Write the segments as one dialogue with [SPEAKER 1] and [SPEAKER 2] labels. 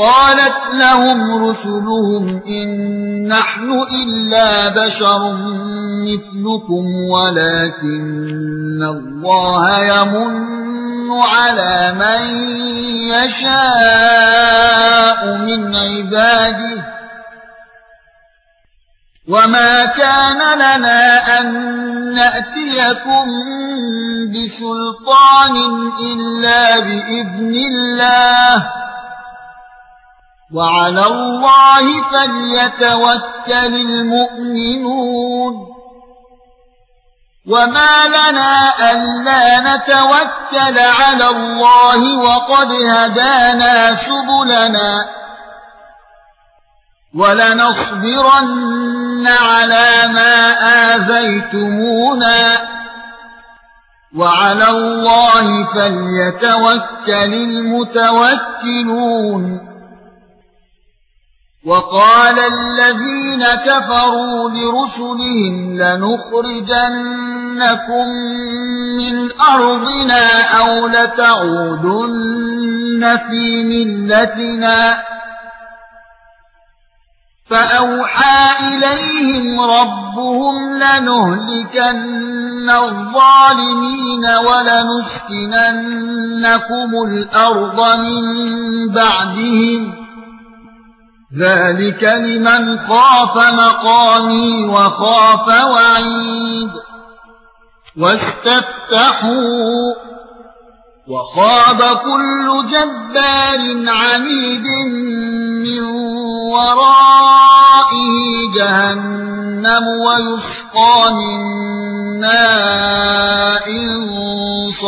[SPEAKER 1] قالت لهم رسلهم إن نحن إلا بشر مثلكم ولكن الله يمن على من يشاء من عباده وما كان لنا أن نأتيكم بسلطان إلا بإذن الله وعلى الله فليتوكل المؤمنون. وما لنا ألا نتوكل على الله وقد هدانا سبلنا. ولنصبرن على ما آذيتمونا. وعلى الله فليتوكل المتوكلون. وقال الذين كفروا لرسلهم لنخرجنكم من أرضنا أو لتعودن في ملتنا. فأوحى إليهم ربهم لنهلكن الظالمين ولنسكننكم الأرض من بعدهم. ذلك لمن خاف مقامي وخاف وعيد واستفتحوا وخاب كل جبار عنيد من ورائه جهنم ويسقى من ماء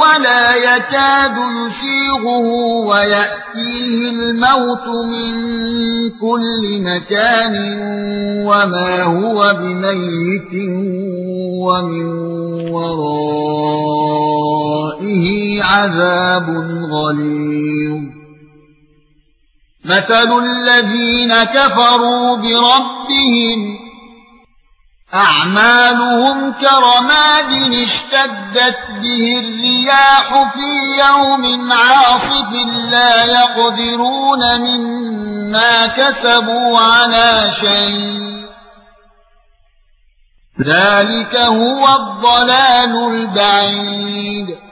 [SPEAKER 1] ولا يكاد يسيغه ويأتيه الموت من كل مكان وما هو بميت ومن ورائه عذاب غليظ. مثل الذين كفروا بربهم أعمالهم كرماد اشتدت به الرياح في يوم عاصف لا يقدرون مما كسبوا على شيء. ذلك هو الضلال البعيد.